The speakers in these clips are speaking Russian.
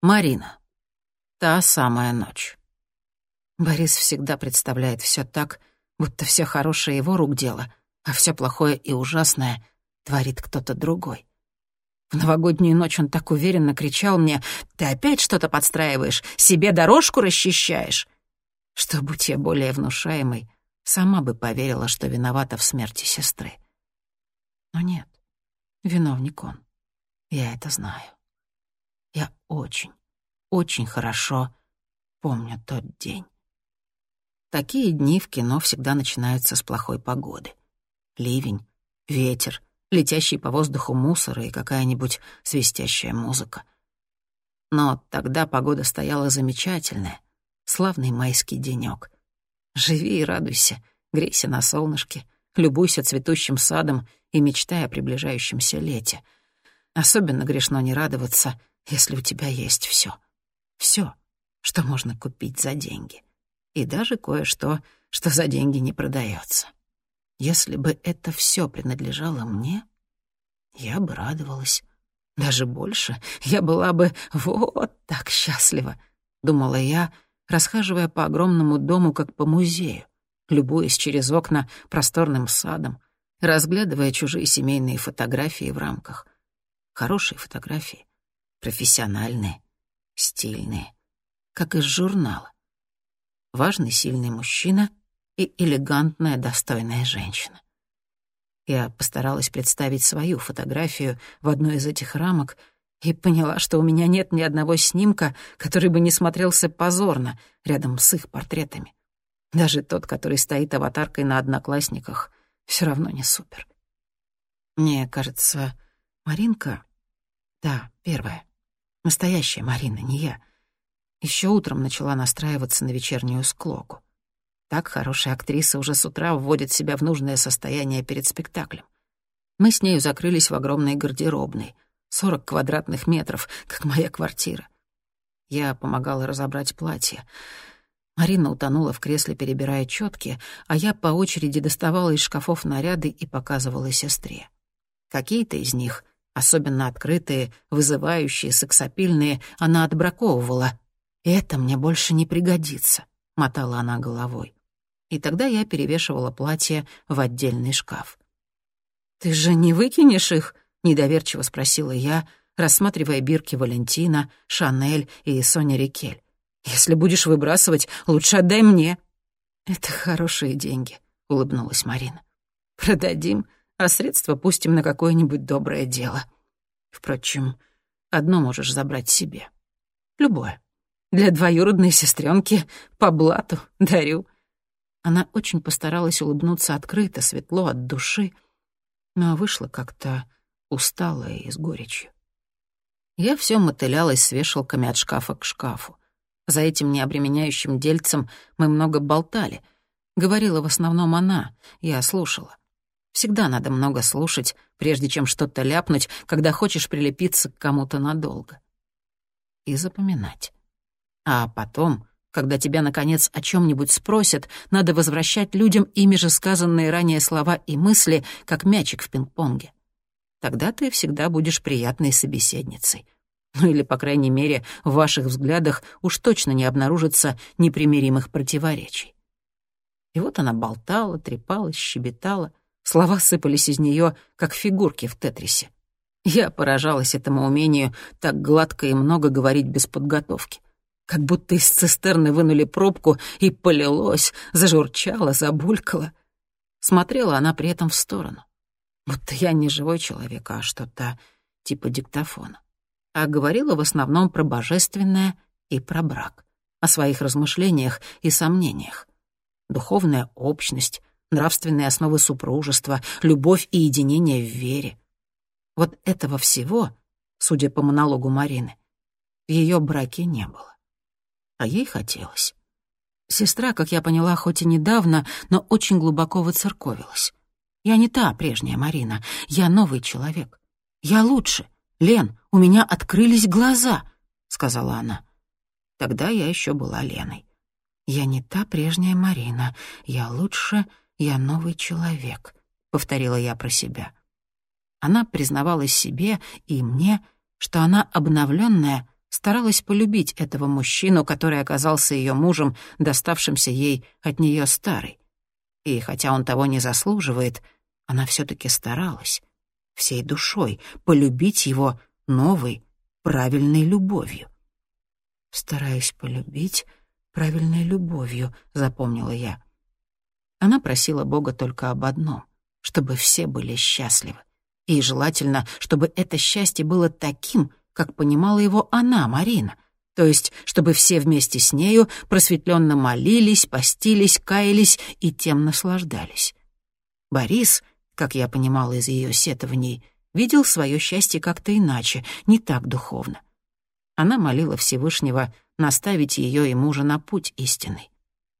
Марина. Та самая ночь. Борис всегда представляет все так, будто все хорошее его рук дело, а все плохое и ужасное творит кто-то другой. В новогоднюю ночь он так уверенно кричал мне «Ты опять что-то подстраиваешь, себе дорожку расчищаешь!» Что, будь я более внушаемой, сама бы поверила, что виновата в смерти сестры. Но нет, виновник он. Я это знаю. Я очень, очень хорошо помню тот день. Такие дни в кино всегда начинаются с плохой погоды. Ливень, ветер, летящий по воздуху мусор и какая-нибудь свистящая музыка. Но тогда погода стояла замечательная, славный майский денёк. Живи и радуйся, грейся на солнышке, любуйся цветущим садом и мечтай о приближающемся лете. Особенно грешно не радоваться, если у тебя есть всё. Всё, что можно купить за деньги. И даже кое-что, что за деньги не продаётся. Если бы это всё принадлежало мне, я бы радовалась. Даже больше, я была бы вот так счастлива, думала я, расхаживая по огромному дому, как по музею, любуясь через окна просторным садом, разглядывая чужие семейные фотографии в рамках. Хорошие фотографии, профессиональные, стильные, как из журнала. Важный, сильный мужчина и элегантная, достойная женщина. Я постаралась представить свою фотографию в одной из этих рамок и поняла, что у меня нет ни одного снимка, который бы не смотрелся позорно рядом с их портретами. Даже тот, который стоит аватаркой на одноклассниках, все равно не супер. Мне кажется, Маринка... Да, первая. Настоящая Марина, не я. Еще утром начала настраиваться на вечернюю склоку. Так хорошая актриса уже с утра вводит себя в нужное состояние перед спектаклем. Мы с нею закрылись в огромной гардеробной. Сорок квадратных метров, как моя квартира. Я помогала разобрать платье. Марина утонула в кресле, перебирая четки, а я по очереди доставала из шкафов наряды и показывала сестре. Какие-то из них, особенно открытые, вызывающие, сексапильные, она отбраковывала. «Это мне больше не пригодится», — мотала она головой и тогда я перевешивала платье в отдельный шкаф. «Ты же не выкинешь их?» — недоверчиво спросила я, рассматривая бирки Валентина, Шанель и Соня Рикель. «Если будешь выбрасывать, лучше отдай мне». «Это хорошие деньги», — улыбнулась Марина. «Продадим, а средства пустим на какое-нибудь доброе дело. Впрочем, одно можешь забрать себе. Любое. Для двоюродной сестренки по блату дарю». Она очень постаралась улыбнуться открыто, светло, от души, но вышла как-то усталая и с горечью. Я все мотылялась с вешалками от шкафа к шкафу. За этим необременяющим дельцем мы много болтали. Говорила в основном она, я слушала. Всегда надо много слушать, прежде чем что-то ляпнуть, когда хочешь прилепиться к кому-то надолго. И запоминать. А потом когда тебя, наконец, о чем-нибудь спросят, надо возвращать людям ими же сказанные ранее слова и мысли, как мячик в пинг-понге. Тогда ты всегда будешь приятной собеседницей. Ну или, по крайней мере, в ваших взглядах уж точно не обнаружится непримиримых противоречий. И вот она болтала, трепалась, щебетала. Слова сыпались из нее, как фигурки в тетрисе. Я поражалась этому умению так гладко и много говорить без подготовки как будто из цистерны вынули пробку и полилось, зажурчало, забулькало. Смотрела она при этом в сторону. Будто я не живой человек, а что-то типа диктофона. А говорила в основном про божественное и про брак, о своих размышлениях и сомнениях. Духовная общность, нравственные основы супружества, любовь и единение в вере. Вот этого всего, судя по монологу Марины, в ее браке не было а ей хотелось. Сестра, как я поняла, хоть и недавно, но очень глубоко выцерковилась. Я не та прежняя Марина, я новый человек. Я лучше. Лен, у меня открылись глаза, сказала она. Тогда я еще была Леной. Я не та прежняя Марина, я лучше, я новый человек, повторила я про себя. Она признавалась себе и мне, что она обновленная, старалась полюбить этого мужчину, который оказался ее мужем, доставшимся ей от нее старой. И хотя он того не заслуживает, она все-таки старалась всей душой полюбить его новой, правильной любовью. «Стараюсь полюбить правильной любовью», — запомнила я. Она просила Бога только об одном — чтобы все были счастливы. И желательно, чтобы это счастье было таким, как понимала его она, Марина. То есть, чтобы все вместе с нею просветленно молились, постились, каялись и тем наслаждались. Борис, как я понимала из ее сетований, видел свое счастье как-то иначе, не так духовно. Она молила Всевышнего наставить ее и мужа на путь истинный.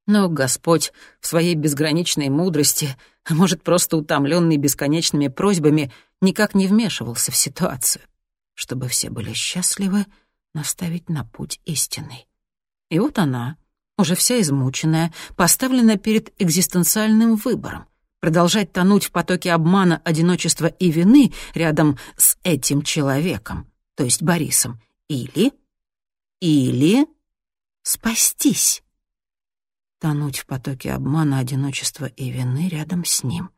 Но Господь в своей безграничной мудрости, а может, просто утомленный бесконечными просьбами, никак не вмешивался в ситуацию. Чтобы все были счастливы, наставить на путь истинный. И вот она, уже вся измученная, поставлена перед экзистенциальным выбором — продолжать тонуть в потоке обмана, одиночества и вины рядом с этим человеком, то есть Борисом, или... или... спастись тонуть в потоке обмана, одиночества и вины рядом с ним.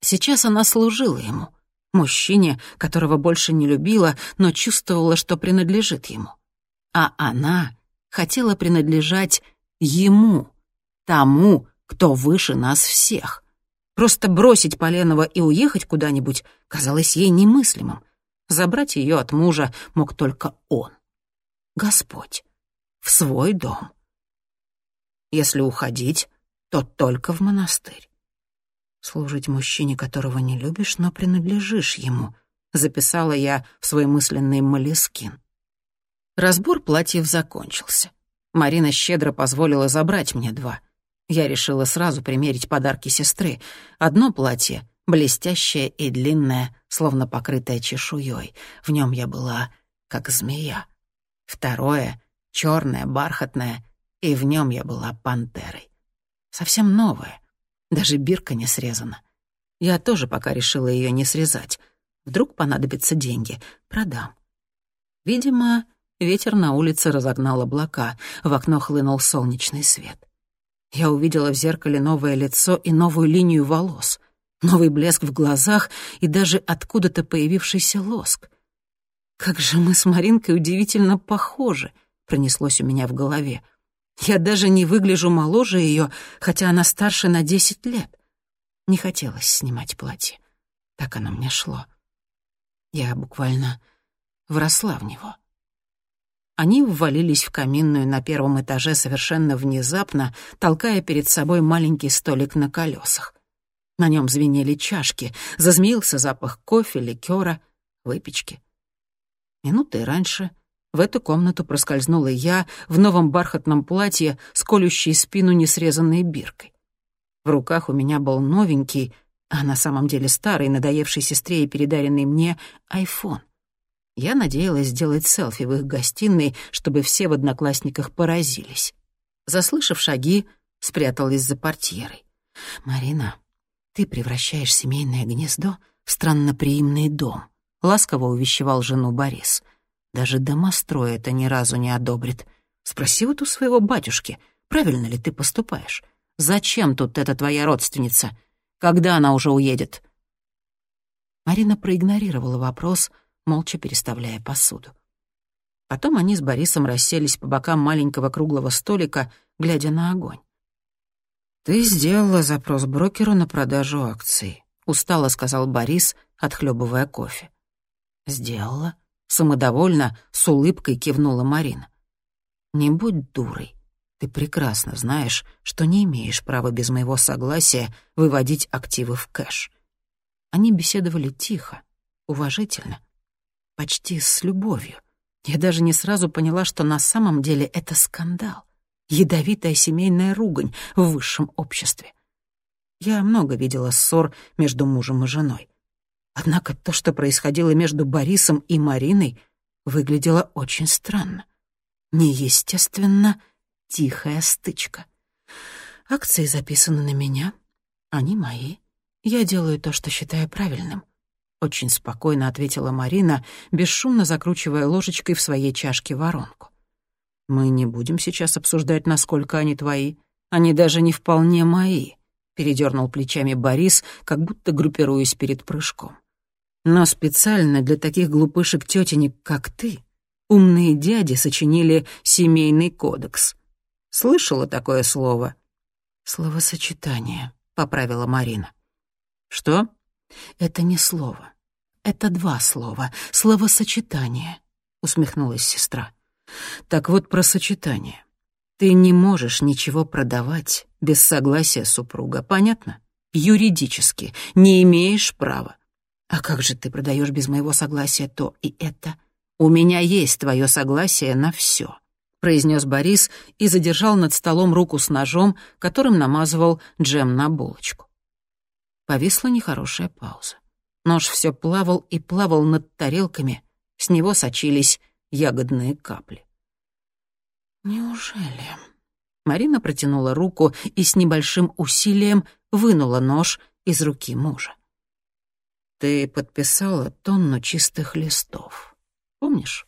Сейчас она служила ему, мужчине, которого больше не любила, но чувствовала, что принадлежит ему. А она хотела принадлежать ему, тому, кто выше нас всех. Просто бросить Поленова и уехать куда-нибудь казалось ей немыслимым. Забрать ее от мужа мог только он. Господь. В свой дом. Если уходить, то только в монастырь. Служить мужчине, которого не любишь, но принадлежишь ему, записала я в свой мысленный молескин. Разбор платьев закончился. Марина щедро позволила забрать мне два. Я решила сразу примерить подарки сестры. Одно платье, блестящее и длинное, словно покрытое чешуей. В нем я была как змея. Второе, черное, бархатное, и в нем я была пантерой. Совсем новая, даже бирка не срезана. Я тоже пока решила ее не срезать. Вдруг понадобятся деньги, продам. Видимо, ветер на улице разогнал облака, в окно хлынул солнечный свет. Я увидела в зеркале новое лицо и новую линию волос, новый блеск в глазах и даже откуда-то появившийся лоск. «Как же мы с Маринкой удивительно похожи!» — пронеслось у меня в голове. Я даже не выгляжу моложе ее, хотя она старше на десять лет. Не хотелось снимать платье. Так оно мне шло. Я буквально вросла в него. Они ввалились в каминную на первом этаже совершенно внезапно, толкая перед собой маленький столик на колесах. На нем звенели чашки, зазмеился запах кофе, ликера, выпечки. Минуты раньше — в эту комнату проскользнула я в новом бархатном платье с колющей спину несрезанной биркой. В руках у меня был новенький, а на самом деле старый, надоевший сестре и передаренный мне, айфон. Я надеялась сделать селфи в их гостиной, чтобы все в одноклассниках поразились. Заслышав шаги, спряталась за портьерой. «Марина, ты превращаешь семейное гнездо в странноприимный дом», — ласково увещевал жену Борис. Даже домострой это ни разу не одобрит. Спроси вот у своего батюшки, правильно ли ты поступаешь? Зачем тут эта твоя родственница? Когда она уже уедет?» Марина проигнорировала вопрос, молча переставляя посуду. Потом они с Борисом расселись по бокам маленького круглого столика, глядя на огонь. «Ты сделала запрос брокеру на продажу акций», — устало сказал Борис, отхлебывая кофе. «Сделала», Самодовольно, с улыбкой кивнула Марина. «Не будь дурой. Ты прекрасно знаешь, что не имеешь права без моего согласия выводить активы в кэш». Они беседовали тихо, уважительно, почти с любовью. Я даже не сразу поняла, что на самом деле это скандал, ядовитая семейная ругань в высшем обществе. Я много видела ссор между мужем и женой. Однако то, что происходило между Борисом и Мариной, выглядело очень странно. Неестественно тихая стычка. Акции записаны на меня, они мои. Я делаю то, что считаю правильным. очень спокойно ответила Марина, бесшумно закручивая ложечкой в своей чашке воронку. Мы не будем сейчас обсуждать, насколько они твои. Они даже не вполне мои, передернул плечами Борис, как будто группируясь перед прыжком. Но специально для таких глупышек тетенек, как ты, умные дяди сочинили семейный кодекс. Слышала такое слово? Словосочетание, поправила Марина. Что? Это не слово. Это два слова. Словосочетание, усмехнулась сестра. Так вот про сочетание. Ты не можешь ничего продавать без согласия супруга, понятно? Юридически не имеешь права. А как же ты продаешь без моего согласия то и это? У меня есть твое согласие на все, произнес Борис и задержал над столом руку с ножом, которым намазывал джем на булочку. Повисла нехорошая пауза. Нож все плавал и плавал над тарелками, с него сочились ягодные капли. «Неужели?» Марина протянула руку и с небольшим усилием вынула нож из руки мужа. «Ты подписала тонну чистых листов. Помнишь?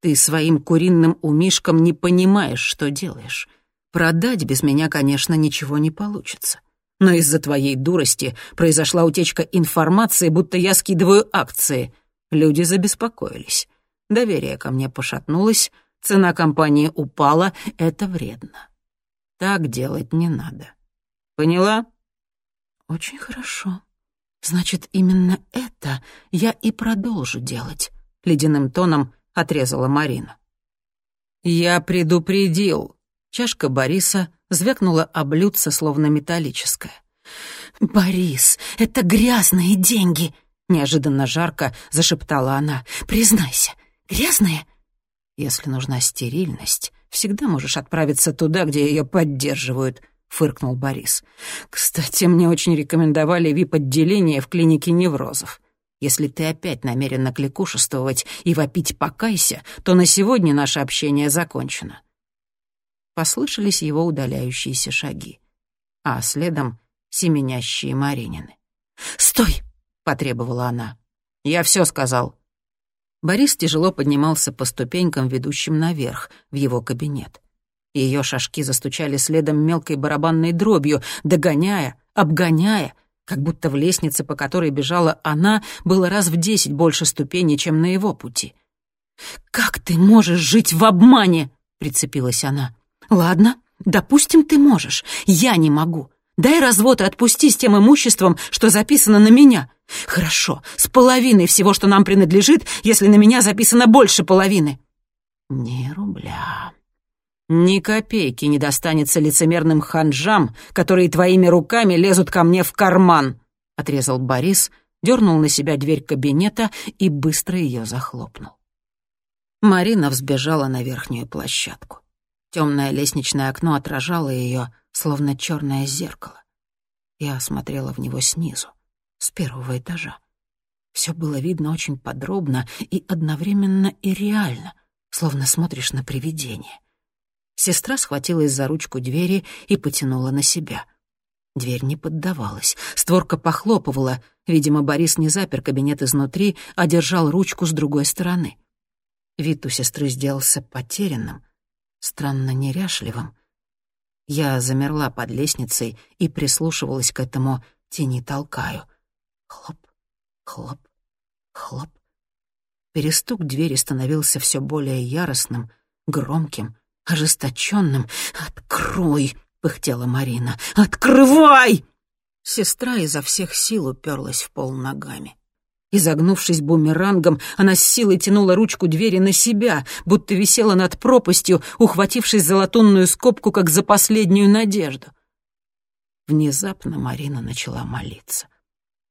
Ты своим куриным умишкам не понимаешь, что делаешь. Продать без меня, конечно, ничего не получится. Но из-за твоей дурости произошла утечка информации, будто я скидываю акции. Люди забеспокоились. Доверие ко мне пошатнулось, цена компании упала, это вредно. Так делать не надо. Поняла? Очень хорошо. Значит, именно это я и продолжу делать, ледяным тоном отрезала Марина. Я предупредил. Чашка Бориса звякнула об блюдце, словно металлическая. «Борис, это грязные деньги!» Неожиданно жарко зашептала она. «Признайся, Грязные? Если нужна стерильность, всегда можешь отправиться туда, где ее поддерживают, фыркнул Борис. Кстати, мне очень рекомендовали вип-отделение в клинике неврозов. Если ты опять намерена кликушествовать и вопить «покайся», то на сегодня наше общение закончено. Послышались его удаляющиеся шаги, а следом — семенящие Маринины. «Стой!» — потребовала она. «Я все сказал», Борис тяжело поднимался по ступенькам, ведущим наверх, в его кабинет. Ее шажки застучали следом мелкой барабанной дробью, догоняя, обгоняя, как будто в лестнице, по которой бежала она, было раз в десять больше ступеней, чем на его пути. «Как ты можешь жить в обмане?» — прицепилась она. «Ладно, допустим, ты можешь. Я не могу. Дай развод и отпусти с тем имуществом, что записано на меня. Хорошо, с половиной всего, что нам принадлежит, если на меня записано больше половины. Не рубля. Ни копейки не достанется лицемерным ханжам, которые твоими руками лезут ко мне в карман, отрезал Борис, дернул на себя дверь кабинета и быстро ее захлопнул. Марина взбежала на верхнюю площадку. Темное лестничное окно отражало ее, словно черное зеркало. Я смотрела в него снизу с первого этажа. Все было видно очень подробно и одновременно и реально, словно смотришь на привидение. Сестра схватилась за ручку двери и потянула на себя. Дверь не поддавалась, створка похлопывала. Видимо, Борис не запер кабинет изнутри, а держал ручку с другой стороны. Вид у сестры сделался потерянным, странно неряшливым. Я замерла под лестницей и прислушивалась к этому «тени толкаю». Хлоп, хлоп, хлоп. Перестук двери становился все более яростным, громким, ожесточенным. «Открой!» — пыхтела Марина. «Открывай!» Сестра изо всех сил уперлась в пол ногами. Изогнувшись бумерангом, она с силой тянула ручку двери на себя, будто висела над пропастью, ухватившись за латунную скобку, как за последнюю надежду. Внезапно Марина начала молиться.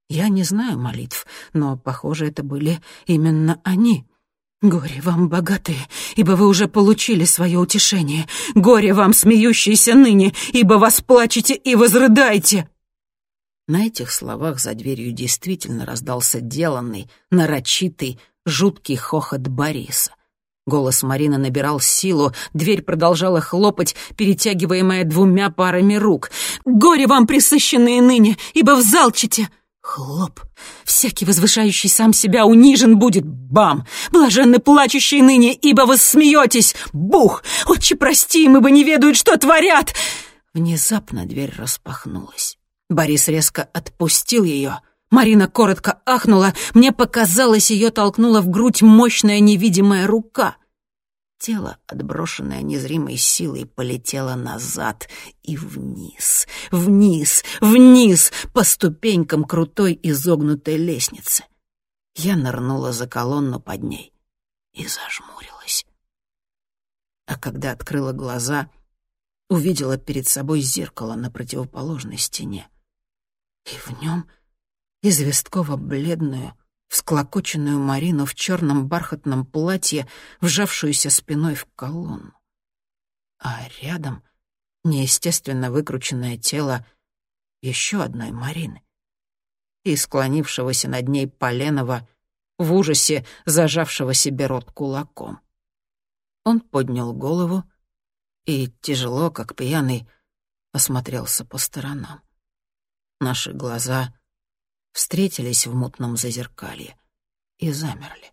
Я не знаю молитв, но, похоже, это были именно они. «Горе вам, богатые, ибо вы уже получили свое утешение. Горе вам, смеющиеся ныне, ибо вас плачете и возрыдайте!» На этих словах за дверью действительно раздался деланный, нарочитый, жуткий хохот Бориса. Голос Марины набирал силу, дверь продолжала хлопать, перетягиваемая двумя парами рук. «Горе вам, присыщенные ныне, ибо взалчите! Хлоп! Всякий возвышающий сам себя унижен будет! Бам! Блаженны плачущие ныне, ибо вы смеетесь! Бух! Отче, прости, мы бы не ведают, что творят!» Внезапно дверь распахнулась. Борис резко отпустил ее. Марина коротко ахнула. Мне показалось, ее толкнула в грудь мощная невидимая рука. Тело, отброшенное незримой силой, полетело назад и вниз, вниз, вниз, по ступенькам крутой изогнутой лестницы. Я нырнула за колонну под ней и зажмурилась. А когда открыла глаза, увидела перед собой зеркало на противоположной стене. И в нем известково-бледную, всклокоченную Марину в черном бархатном платье, вжавшуюся спиной в колонну. А рядом неестественно выкрученное тело еще одной Марины и склонившегося над ней Поленова, в ужасе зажавшего себе рот кулаком. Он поднял голову и, тяжело, как пьяный, осмотрелся по сторонам. Наши глаза встретились в мутном зазеркалье и замерли.